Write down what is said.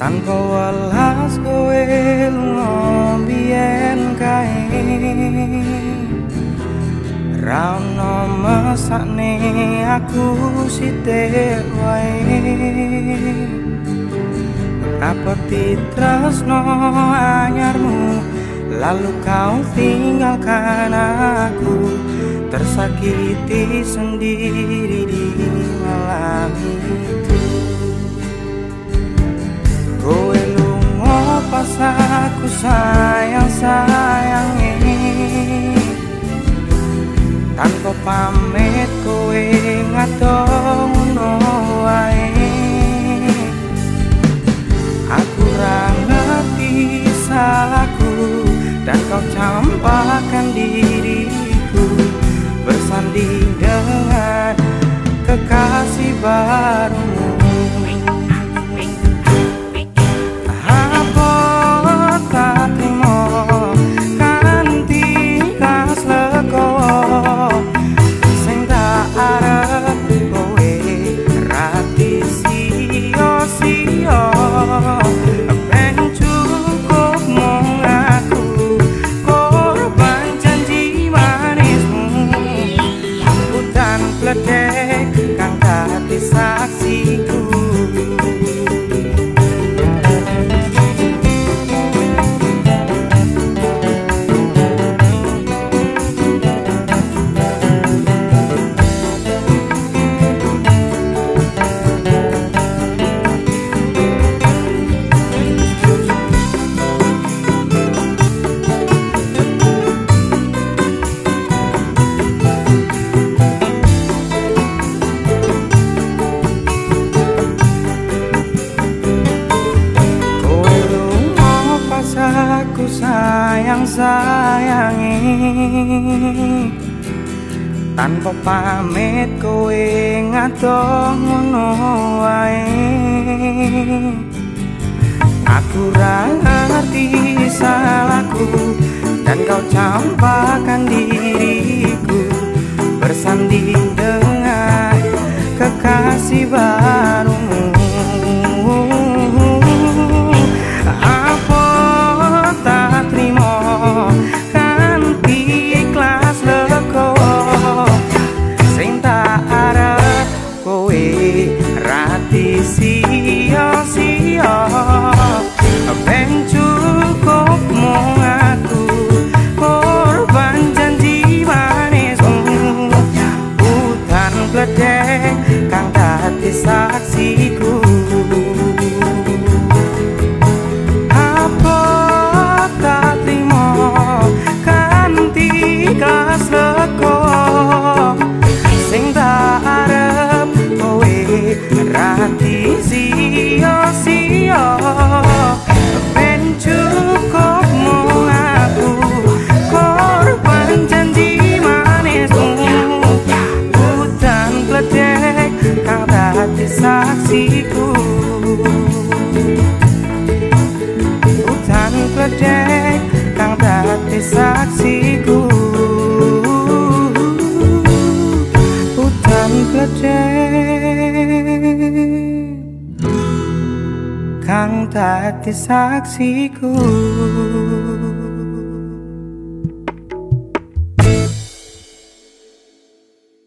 tanpa welas kowe lunga biyen kae. Rauno mesakne aku sithik wae. Apa titresno anyarmu Lalu kau tinggalkan aku. Tersakiti sendiri di malam itu Kowe lungo pas aku sayang-sayangi. Tanpa pamit kowe ngadong no wae. Aku ngerti salahku Dan kau campakkan diriku sayang sayangi. Tanpa pamit kowe ngadoh Aku ra ngerti salahku dan kau campakkan diriku bersanding dengan kekasih barumu saksiku. Hutan kledek kang dati saksiku. Hutan kledek kang dati saksiku.